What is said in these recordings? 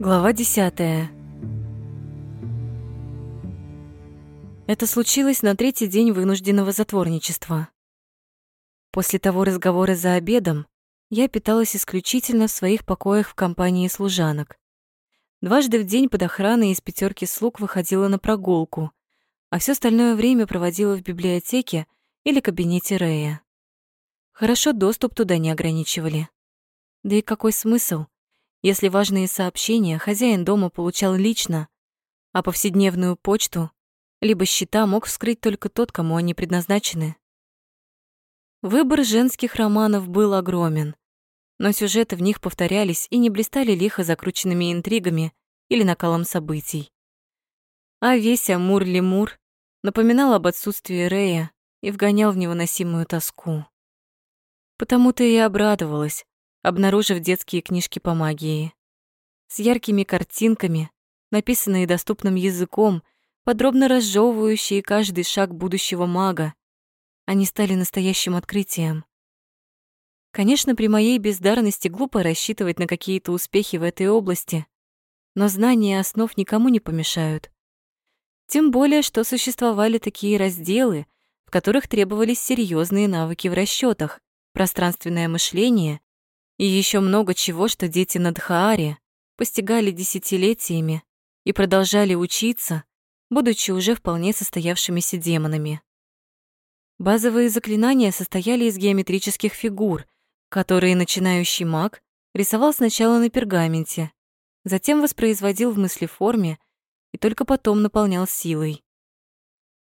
Глава десятая. Это случилось на третий день вынужденного затворничества. После того разговора за обедом я питалась исключительно в своих покоях в компании служанок. Дважды в день под охраной из пятерки слуг выходила на прогулку, а все остальное время проводила в библиотеке или кабинете Рея. Хорошо доступ туда не ограничивали. Да и какой смысл, если важные сообщения хозяин дома получал лично, а повседневную почту либо счета мог вскрыть только тот, кому они предназначены. Выбор женских романов был огромен, но сюжеты в них повторялись и не блистали лихо закрученными интригами или накалом событий. А весь Амур-Лемур напоминал об отсутствии Рея и вгонял в невыносимую тоску. Потому-то и обрадовалась, обнаружив детские книжки по магии. С яркими картинками, написанные доступным языком, подробно разжевывающие каждый шаг будущего мага. Они стали настоящим открытием. Конечно, при моей бездарности глупо рассчитывать на какие-то успехи в этой области, но знания основ никому не помешают. Тем более, что существовали такие разделы, в которых требовались серьезные навыки в расчетах, пространственное мышление и еще много чего, что дети на Дхааре постигали десятилетиями и продолжали учиться, будучи уже вполне состоявшимися демонами. Базовые заклинания состояли из геометрических фигур, которые начинающий маг рисовал сначала на пергаменте, затем воспроизводил в мыслеформе и только потом наполнял силой.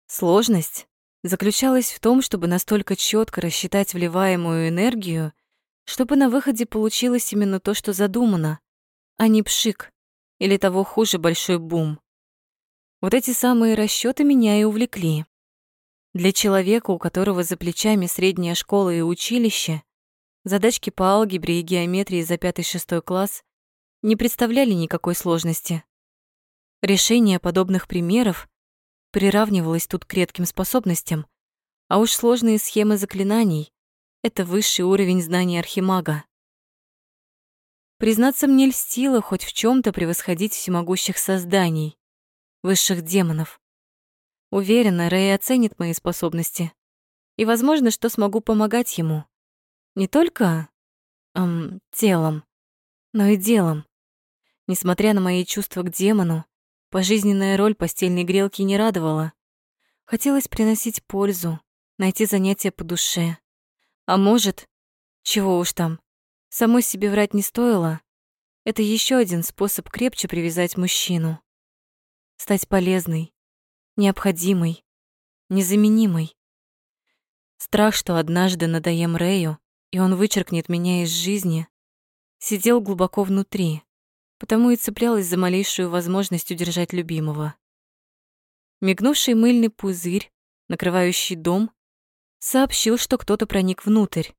Сложность заключалась в том, чтобы настолько четко рассчитать вливаемую энергию, чтобы на выходе получилось именно то, что задумано, а не пшик или того хуже большой бум. Вот эти самые расчеты меня и увлекли. Для человека, у которого за плечами средняя школа и училище, задачки по алгебре и геометрии за пятый-шестой класс не представляли никакой сложности. Решение подобных примеров приравнивалось тут к редким способностям, а уж сложные схемы заклинаний — это высший уровень знаний архимага. Признаться, мне льстило хоть в чем то превосходить всемогущих созданий, высших демонов. Уверена, Рэй оценит мои способности. И возможно, что смогу помогать ему. Не только эм, телом, но и делом. Несмотря на мои чувства к демону, пожизненная роль постельной грелки не радовала. Хотелось приносить пользу, найти занятия по душе. А может, чего уж там, самой себе врать не стоило. Это еще один способ крепче привязать мужчину. Стать полезной, необходимой, незаменимой. Страх, что однажды надоем Рэю, и он вычеркнет меня из жизни, сидел глубоко внутри, потому и цеплялась за малейшую возможность удержать любимого. Мигнувший мыльный пузырь, накрывающий дом, сообщил, что кто-то проник внутрь.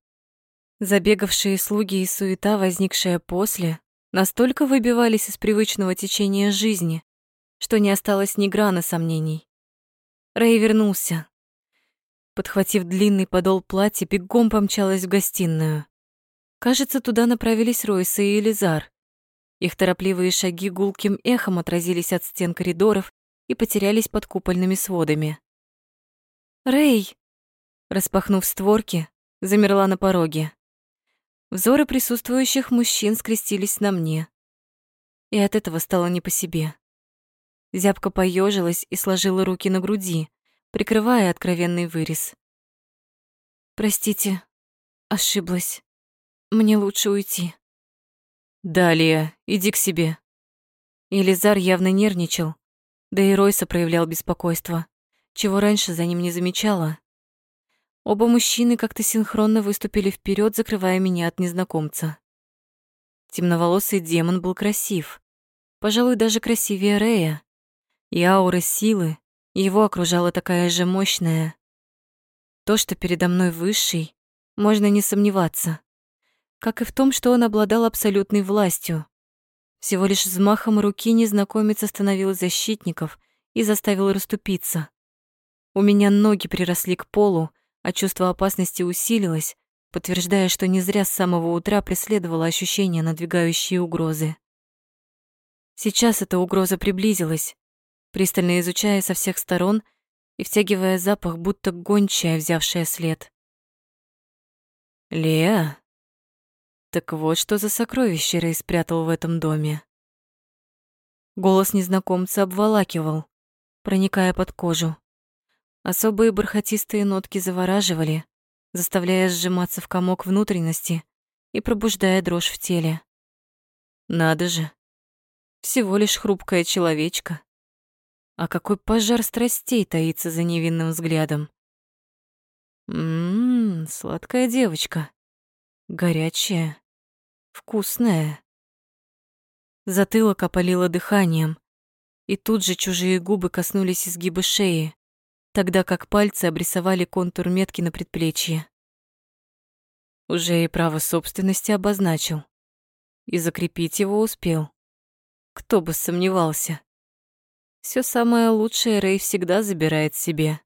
Забегавшие слуги и суета, возникшая после, настолько выбивались из привычного течения жизни, что не осталось ни грана сомнений. Рэй вернулся. Подхватив длинный подол платья, бегом помчалась в гостиную. Кажется, туда направились Ройса и Элизар. Их торопливые шаги гулким эхом отразились от стен коридоров и потерялись под купольными сводами. «Рэй!» Распахнув створки, замерла на пороге. Взоры присутствующих мужчин скрестились на мне. И от этого стало не по себе. Зябко поежилась и сложила руки на груди, прикрывая откровенный вырез. «Простите, ошиблась. Мне лучше уйти». «Далее, иди к себе». Елизар явно нервничал, да и Ройса проявлял беспокойство, чего раньше за ним не замечала. Оба мужчины как-то синхронно выступили вперед, закрывая меня от незнакомца. Темноволосый демон был красив, пожалуй, даже красивее Рея и аура силы его окружала такая же мощная. То, что передо мной высший, можно не сомневаться. Как и в том, что он обладал абсолютной властью. Всего лишь взмахом руки незнакомец остановил защитников и заставил расступиться. У меня ноги приросли к полу, а чувство опасности усилилось, подтверждая, что не зря с самого утра преследовало ощущение надвигающей угрозы. Сейчас эта угроза приблизилась, пристально изучая со всех сторон и втягивая запах, будто гончая, взявшая след. «Леа, так вот что за сокровище Рэй спрятал в этом доме». Голос незнакомца обволакивал, проникая под кожу. Особые бархатистые нотки завораживали, заставляя сжиматься в комок внутренности и пробуждая дрожь в теле. Надо же, всего лишь хрупкая человечка. А какой пожар страстей таится за невинным взглядом. Ммм, сладкая девочка. Горячая. Вкусная. Затылок опалило дыханием, и тут же чужие губы коснулись изгиба шеи, тогда как пальцы обрисовали контур метки на предплечье. Уже и право собственности обозначил. И закрепить его успел. Кто бы сомневался. Все самое лучшее Рэй всегда забирает себе.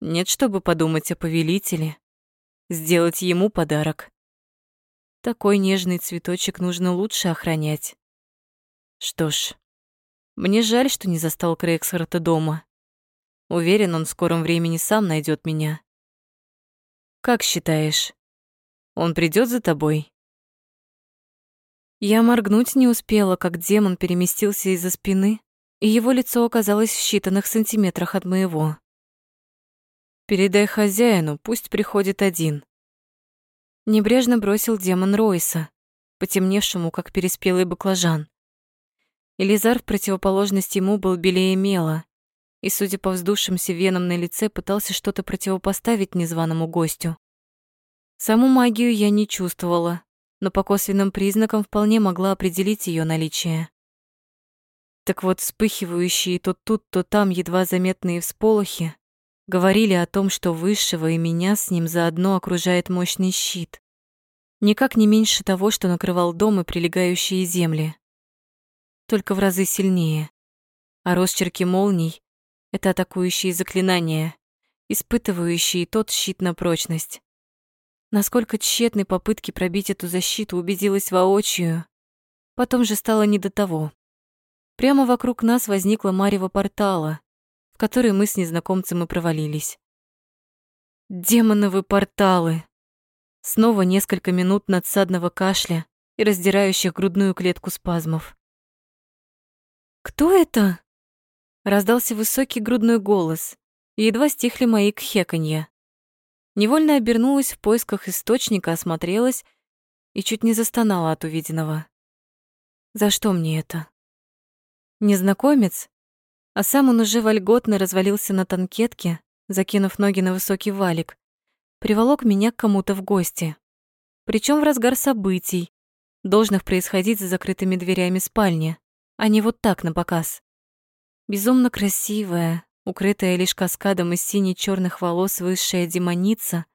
Нет, чтобы подумать о повелителе, сделать ему подарок. Такой нежный цветочек нужно лучше охранять. Что ж, мне жаль, что не застал Крейгсхарта дома. Уверен, он в скором времени сам найдет меня. Как считаешь, он придет за тобой? Я моргнуть не успела, как демон переместился из-за спины, и его лицо оказалось в считанных сантиметрах от моего. Передай хозяину, пусть приходит один. Небрежно бросил демон Ройса, потемневшему, как переспелый баклажан. Элизар в противоположность ему был белее мела, и, судя по вздувшимся венам на лице, пытался что-то противопоставить незваному гостю. Саму магию я не чувствовала, но по косвенным признакам вполне могла определить ее наличие. Так вот, вспыхивающие то тут, то там едва заметные всполохи говорили о том, что Высшего и меня с ним заодно окружает мощный щит. Никак не меньше того, что накрывал дом и прилегающие земли. Только в разы сильнее. А росчерки молний это атакующие заклинания, испытывающие тот щит на прочность. Насколько тщетны попытки пробить эту защиту, убедилась воочию. Потом же стало не до того. Прямо вокруг нас возникла марево портала, в который мы с незнакомцем и провалились. Демоновы порталы! Снова несколько минут надсадного кашля и раздирающих грудную клетку спазмов. «Кто это?» Раздался высокий грудной голос, и едва стихли мои кхеканья. Невольно обернулась в поисках источника, осмотрелась и чуть не застонала от увиденного. За что мне это? Незнакомец? А сам он уже вольготно развалился на танкетке, закинув ноги на высокий валик, приволок меня к кому-то в гости. Причем в разгар событий, должных происходить за закрытыми дверями спальни, а не вот так на показ. Безумно красивая, укрытая лишь каскадом из сине черных волос высшая демоница,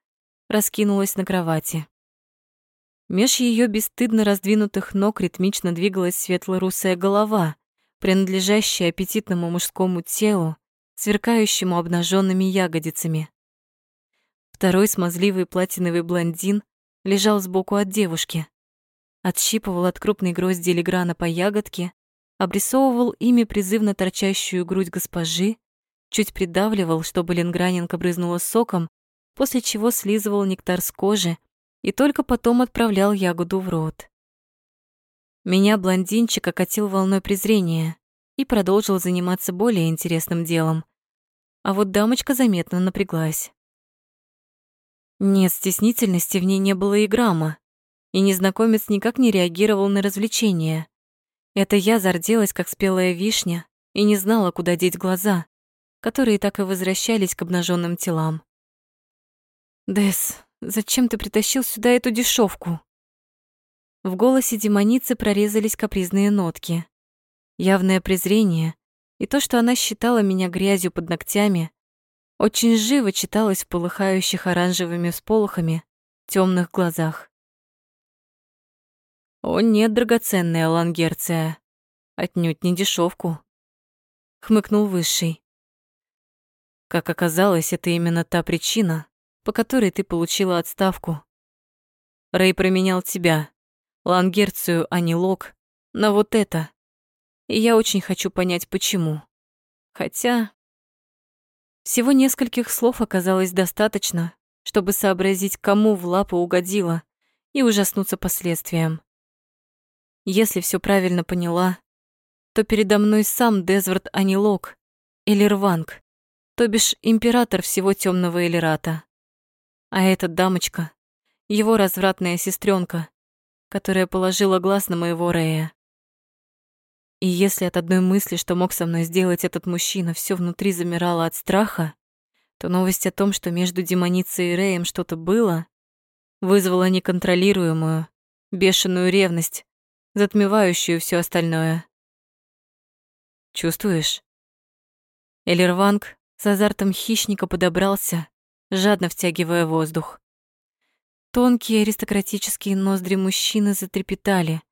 раскинулась на кровати. Меж ее бесстыдно раздвинутых ног ритмично двигалась светло-русая голова, принадлежащая аппетитному мужскому телу, сверкающему обнаженными ягодицами. Второй смазливый платиновый блондин лежал сбоку от девушки, отщипывал от крупной грозди леграна по ягодке обрисовывал ими призывно торчащую грудь госпожи, чуть придавливал, чтобы ленграненко брызнула соком, после чего слизывал нектар с кожи и только потом отправлял ягоду в рот. Меня блондинчик окатил волной презрения и продолжил заниматься более интересным делом. А вот дамочка заметно напряглась. Нет, стеснительности в ней не было и грамма, и незнакомец никак не реагировал на развлечения. Это я зарделась, как спелая вишня, и не знала, куда деть глаза, которые так и возвращались к обнаженным телам. «Дэс, зачем ты притащил сюда эту дешевку? В голосе демоницы прорезались капризные нотки. Явное презрение и то, что она считала меня грязью под ногтями, очень живо читалось в полыхающих оранжевыми всполохами темных глазах. О нет, драгоценная Лангерция, отнюдь не дешевку. Хмыкнул Высший. Как оказалось, это именно та причина, по которой ты получила отставку. Рэй променял тебя, Лангерцию, а не Лок, на вот это. и я очень хочу понять, почему. Хотя... Всего нескольких слов оказалось достаточно, чтобы сообразить, кому в лапы угодила, и ужаснуться последствиям. Если все правильно поняла, то передо мной сам Дезвард Анилок, Элирванг, то бишь император всего темного Элирата. А эта дамочка — его развратная сестренка, которая положила глаз на моего Рея. И если от одной мысли, что мог со мной сделать этот мужчина, все внутри замирало от страха, то новость о том, что между демоницей и Рэем что-то было, вызвала неконтролируемую, бешеную ревность, затмевающую все остальное. Чувствуешь? Элирванг с азартом хищника подобрался, жадно втягивая воздух. Тонкие аристократические ноздри мужчины затрепетали,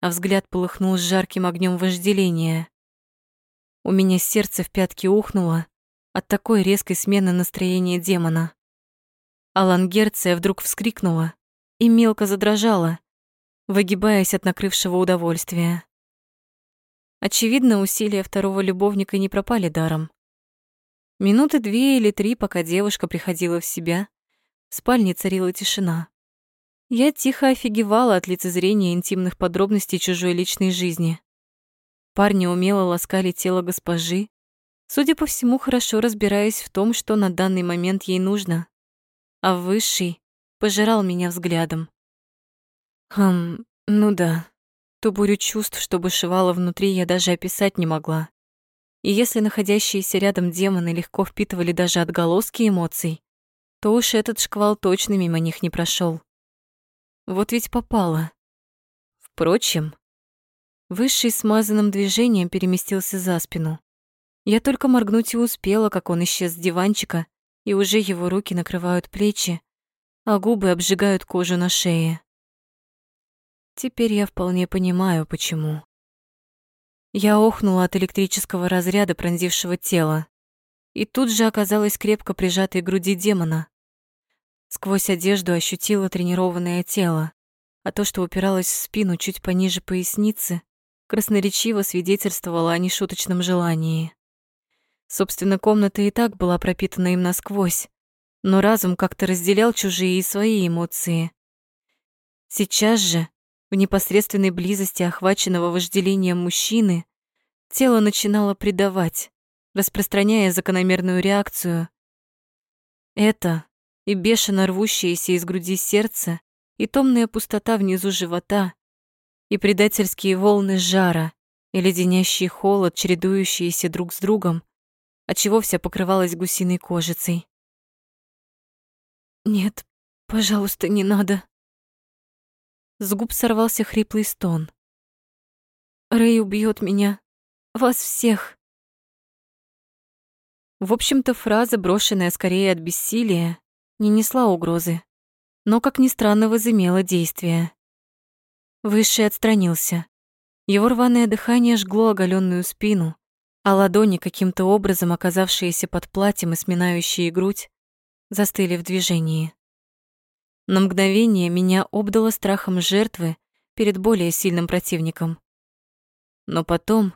а взгляд полыхнул с жарким огнем вожделения. У меня сердце в пятки ухнуло от такой резкой смены настроения демона. Алан Герция вдруг вскрикнула и мелко задрожала, выгибаясь от накрывшего удовольствия. Очевидно, усилия второго любовника не пропали даром. Минуты две или три, пока девушка приходила в себя, в спальне царила тишина. Я тихо офигевала от лицезрения интимных подробностей чужой личной жизни. Парни умело ласкали тело госпожи, судя по всему, хорошо разбираясь в том, что на данный момент ей нужно. А высший пожирал меня взглядом. Хм, ну да. Ту бурю чувств, что бушевала внутри, я даже описать не могла. И если находящиеся рядом демоны легко впитывали даже отголоски эмоций, то уж этот шквал точно мимо них не прошел. Вот ведь попало. Впрочем, Высший смазанным движением переместился за спину. Я только моргнуть и успела, как он исчез с диванчика, и уже его руки накрывают плечи, а губы обжигают кожу на шее. Теперь я вполне понимаю, почему. Я охнула от электрического разряда, пронзившего тело, и тут же оказалась крепко прижатой к груди демона. Сквозь одежду ощутила тренированное тело, а то, что упиралось в спину чуть пониже поясницы, красноречиво свидетельствовало о нешуточном желании. Собственно, комната и так была пропитана им насквозь, но разум как-то разделял чужие и свои эмоции. Сейчас же, в непосредственной близости охваченного вожделением мужчины, тело начинало предавать, распространяя закономерную реакцию. Это и бешено рвущееся из груди сердце, и томная пустота внизу живота, и предательские волны жара, и леденящий холод, чередующиеся друг с другом, отчего вся покрывалась гусиной кожицей. «Нет, пожалуйста, не надо». С губ сорвался хриплый стон. «Рэй убьет меня. Вас всех». В общем-то, фраза, брошенная скорее от бессилия, не несла угрозы, но, как ни странно, возымела действие. Высший отстранился. Его рваное дыхание жгло оголенную спину, а ладони, каким-то образом оказавшиеся под платьем и сминающие грудь, застыли в движении. На мгновение меня обдало страхом жертвы перед более сильным противником. Но потом,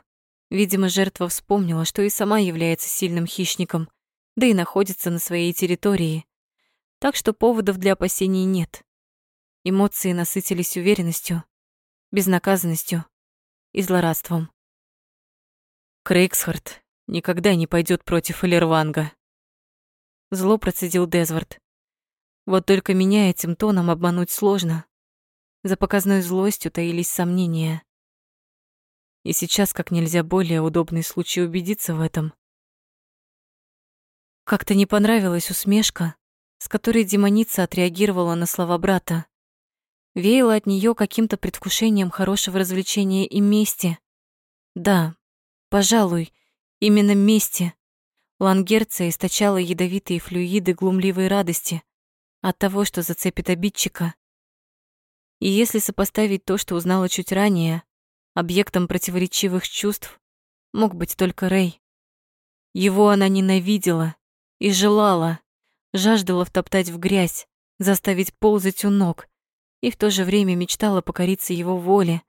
видимо, жертва вспомнила, что и сама является сильным хищником, да и находится на своей территории, так что поводов для опасений нет. Эмоции насытились уверенностью, безнаказанностью и злорадством. Крейгсхард никогда не пойдет против Элерванга. Зло процедил Дезвард. Вот только меня этим тоном обмануть сложно. За показной злостью таились сомнения. И сейчас как нельзя более удобный случай убедиться в этом. Как-то не понравилась усмешка, с которой демоница отреагировала на слова брата. Веяло от нее каким-то предвкушением хорошего развлечения и мести. Да, пожалуй, именно мести. Лангерция источала ядовитые флюиды глумливой радости от того, что зацепит обидчика. И если сопоставить то, что узнала чуть ранее, объектом противоречивых чувств мог быть только Рэй. Его она ненавидела и желала, жаждала втоптать в грязь, заставить ползать у ног, и в то же время мечтала покориться его воле,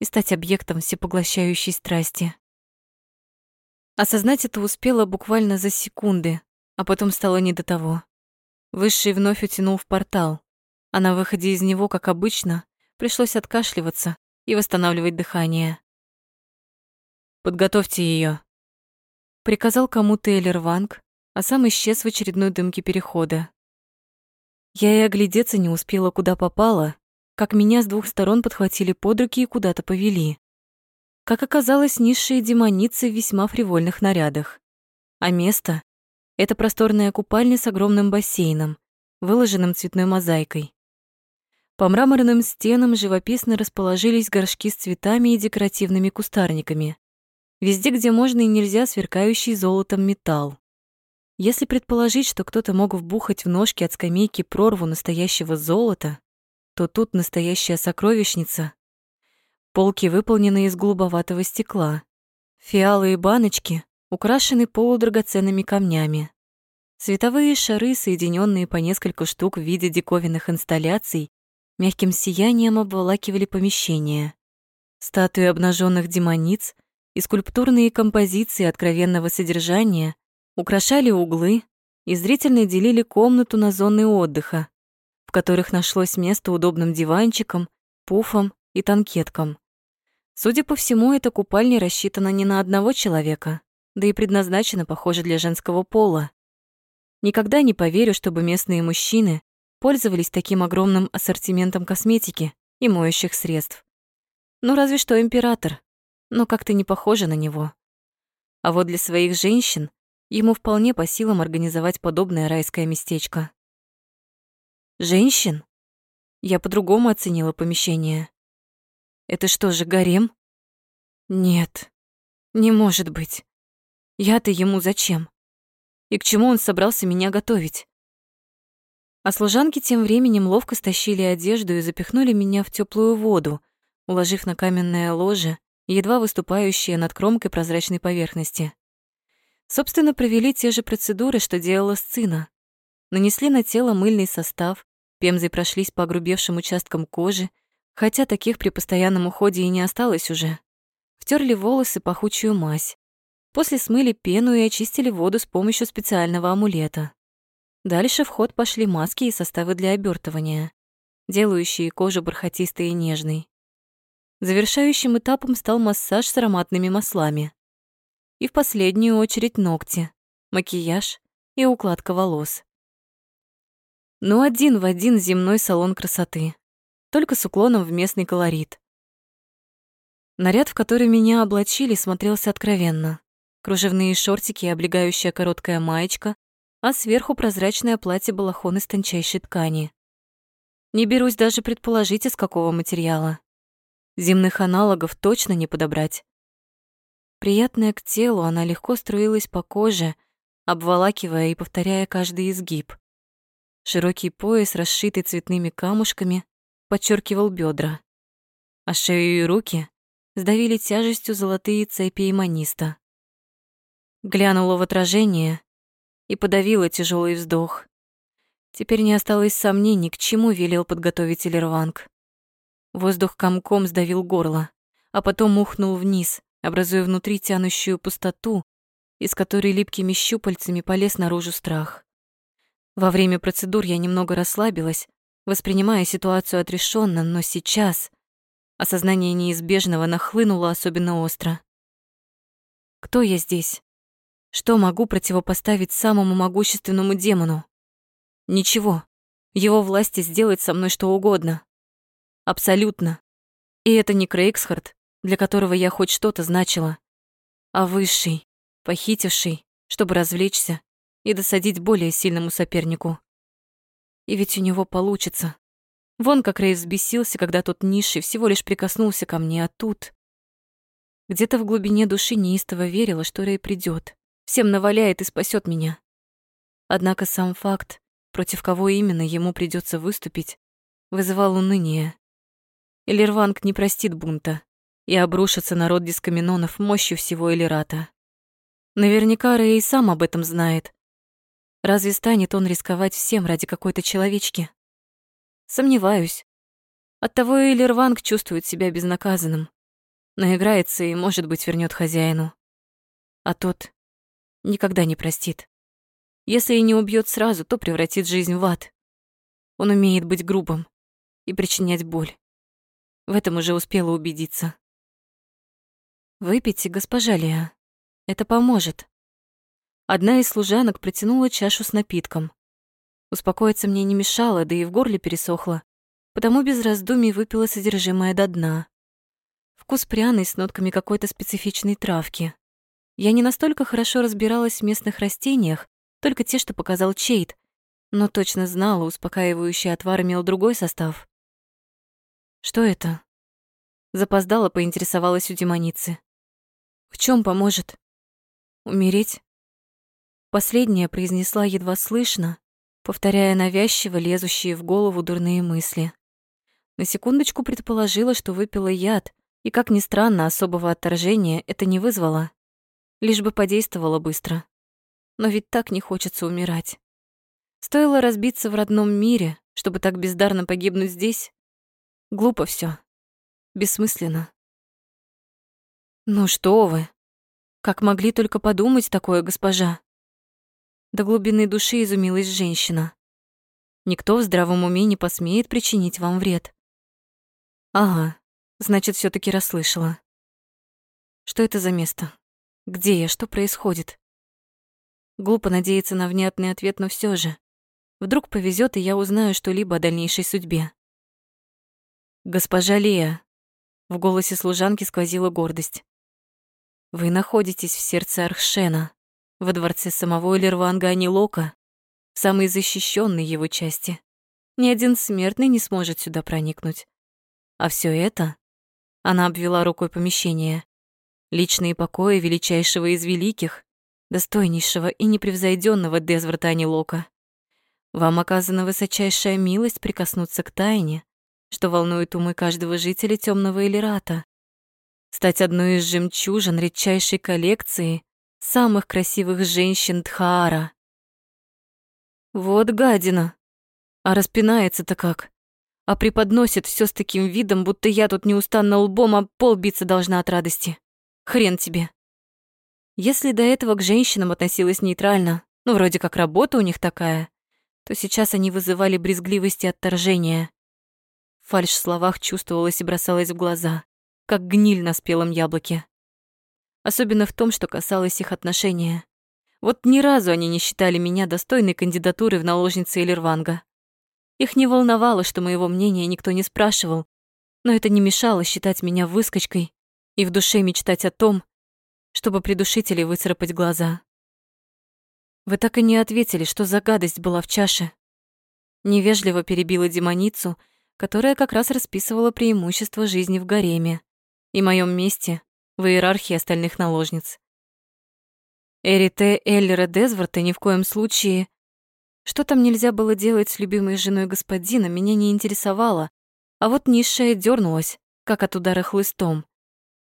и стать объектом всепоглощающей страсти. Осознать это успела буквально за секунды, а потом стало не до того. Высший вновь утянул в портал, а на выходе из него, как обычно, пришлось откашливаться и восстанавливать дыхание. «Подготовьте ее, приказал кому-то Эллер Ванг, а сам исчез в очередной дымке перехода. Я и оглядеться не успела, куда попала, как меня с двух сторон подхватили под руки и куда-то повели. Как оказалось, низшие демоницы в весьма фривольных нарядах. А место — это просторная купальня с огромным бассейном, выложенным цветной мозаикой. По мраморным стенам живописно расположились горшки с цветами и декоративными кустарниками. Везде, где можно и нельзя, сверкающий золотом металл. Если предположить, что кто-то мог вбухать в ножки от скамейки прорву настоящего золота, то тут настоящая сокровищница. Полки выполнены из голубоватого стекла. Фиалы и баночки украшены полудрагоценными камнями. Световые шары, соединенные по несколько штук в виде диковинных инсталляций, мягким сиянием обволакивали помещение. Статуи обнаженных демониц и скульптурные композиции откровенного содержания украшали углы и зрительно делили комнату на зоны отдыха, в которых нашлось место удобным диванчикам, пуфам и танкеткам. Судя по всему, эта купальня рассчитана не на одного человека, да и предназначена, похоже, для женского пола. Никогда не поверю, чтобы местные мужчины пользовались таким огромным ассортиментом косметики и моющих средств. Ну, разве что император, но как-то не похоже на него. А вот для своих женщин Ему вполне по силам организовать подобное райское местечко. Женщин? Я по-другому оценила помещение. Это что же, гарем? Нет, не может быть. Я-то ему зачем? И к чему он собрался меня готовить? А служанки тем временем ловко стащили одежду и запихнули меня в теплую воду, уложив на каменное ложе, едва выступающее над кромкой прозрачной поверхности. Собственно, провели те же процедуры, что делала сцена. Нанесли на тело мыльный состав, пемзой прошлись по огрубевшим участкам кожи, хотя таких при постоянном уходе и не осталось уже. Втерли волосы пахучую мазь. После смыли пену и очистили воду с помощью специального амулета. Дальше в ход пошли маски и составы для обертывания, делающие кожу бархатистой и нежной. Завершающим этапом стал массаж с ароматными маслами и в последнюю очередь ногти, макияж и укладка волос. Ну, один в один земной салон красоты, только с уклоном в местный колорит. Наряд, в который меня облачили, смотрелся откровенно. Кружевные шортики и облегающая короткая маечка, а сверху прозрачное платье-балахон из тончайшей ткани. Не берусь даже предположить, из какого материала. Земных аналогов точно не подобрать. Приятная к телу, она легко струилась по коже, обволакивая и повторяя каждый изгиб. Широкий пояс, расшитый цветными камушками, подчеркивал бедра, а шею и руки сдавили тяжестью золотые цепи иманиста. Глянула в отражение и подавила тяжелый вздох. Теперь не осталось сомнений, к чему велел подготовить Элерванг. Воздух комком сдавил горло, а потом ухнул вниз, образуя внутри тянущую пустоту, из которой липкими щупальцами полез наружу страх. Во время процедур я немного расслабилась, воспринимая ситуацию отрешенно, но сейчас осознание неизбежного нахлынуло особенно остро. Кто я здесь? Что могу противопоставить самому могущественному демону? Ничего. Его власти сделать со мной что угодно. Абсолютно. И это не Крейгсхард, для которого я хоть что-то значила, а высший, похитивший, чтобы развлечься и досадить более сильному сопернику. И ведь у него получится. Вон как Рэй взбесился, когда тот низший всего лишь прикоснулся ко мне, а тут... Где-то в глубине души неистово верила, что Рэй придет, всем наваляет и спасет меня. Однако сам факт, против кого именно ему придется выступить, вызывал уныние. Элирванг не простит бунта и обрушится на род дискаминонов мощью всего Элирата. Наверняка Рэй сам об этом знает. Разве станет он рисковать всем ради какой-то человечки? Сомневаюсь. Оттого Элирванг чувствует себя безнаказанным, Наиграется и, может быть, вернет хозяину. А тот никогда не простит. Если и не убьет сразу, то превратит жизнь в ад. Он умеет быть грубым и причинять боль. В этом уже успела убедиться. «Выпейте, госпожа Леа. Это поможет». Одна из служанок протянула чашу с напитком. Успокоиться мне не мешало, да и в горле пересохло, потому без раздумий выпила содержимое до дна. Вкус пряный с нотками какой-то специфичной травки. Я не настолько хорошо разбиралась в местных растениях, только те, что показал Чейт, но точно знала, успокаивающий отвар имел другой состав. «Что это?» Запоздала, поинтересовалась у демоницы. «В чем поможет?» «Умереть?» Последняя произнесла едва слышно, повторяя навязчиво лезущие в голову дурные мысли. На секундочку предположила, что выпила яд, и, как ни странно, особого отторжения это не вызвало. Лишь бы подействовало быстро. Но ведь так не хочется умирать. Стоило разбиться в родном мире, чтобы так бездарно погибнуть здесь. Глупо все, Бессмысленно. «Ну что вы? Как могли только подумать такое, госпожа?» До глубины души изумилась женщина. Никто в здравом уме не посмеет причинить вам вред. Ага, значит, все таки расслышала. Что это за место? Где я? Что происходит? Глупо надеяться на внятный ответ, но все же. Вдруг повезет, и я узнаю что-либо о дальнейшей судьбе. «Госпожа Лея», — в голосе служанки сквозила гордость. «Вы находитесь в сердце Архшена во дворце самого Элерванга Анилока, в самой защищенной его части. Ни один смертный не сможет сюда проникнуть. А все это, она обвела рукой помещение, личные покои величайшего из великих, достойнейшего и непревзойденного Дезварта Анилока. Вам оказана высочайшая милость прикоснуться к тайне, что волнует умы каждого жителя темного Элирата. Стать одной из жемчужин редчайшей коллекции самых красивых женщин Дхаара. Вот гадина. А распинается-то как. А преподносит все с таким видом, будто я тут неустанно лбом об пол биться должна от радости. Хрен тебе. Если до этого к женщинам относилась нейтрально, ну, вроде как работа у них такая, то сейчас они вызывали брезгливость и отторжение. Фальшь в словах чувствовалась и бросалась в глаза, как гниль на спелом яблоке особенно в том, что касалось их отношения. Вот ни разу они не считали меня достойной кандидатуры в наложницы Элерванга. Их не волновало, что моего мнения никто не спрашивал, но это не мешало считать меня выскочкой и в душе мечтать о том, чтобы придушить или выцарапать глаза. Вы так и не ответили, что за гадость была в чаше. Невежливо перебила демоницу, которая как раз расписывала преимущества жизни в гареме и моем месте в иерархии остальных наложниц. Эрите Эллера Дезворта ни в коем случае... Что там нельзя было делать с любимой женой господина, меня не интересовало, а вот низшая дернулась, как от удара хлыстом.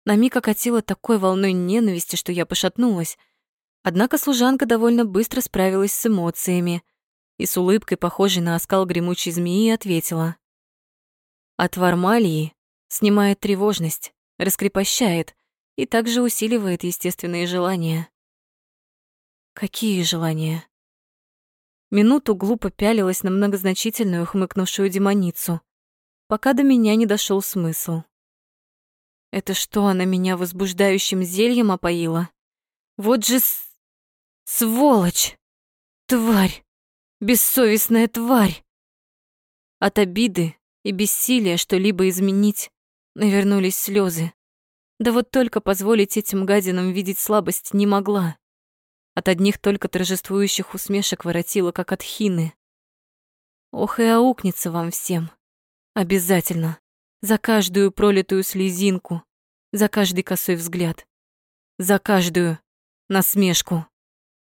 На миг окатила такой волной ненависти, что я пошатнулась. Однако служанка довольно быстро справилась с эмоциями и с улыбкой, похожей на оскал гремучей змеи, ответила. Отвар малии снимает тревожность, раскрепощает, и также усиливает естественные желания. Какие желания? Минуту глупо пялилась на многозначительную хмыкнувшую демоницу, пока до меня не дошел смысл. Это что, она меня возбуждающим зельем опоила? Вот же с... сволочь! Тварь! Бессовестная тварь! От обиды и бессилия что-либо изменить навернулись слезы. Да вот только позволить этим гадинам видеть слабость не могла. От одних только торжествующих усмешек воротила, как от хины. Ох и аукнется вам всем. Обязательно. За каждую пролитую слезинку, за каждый косой взгляд, за каждую насмешку.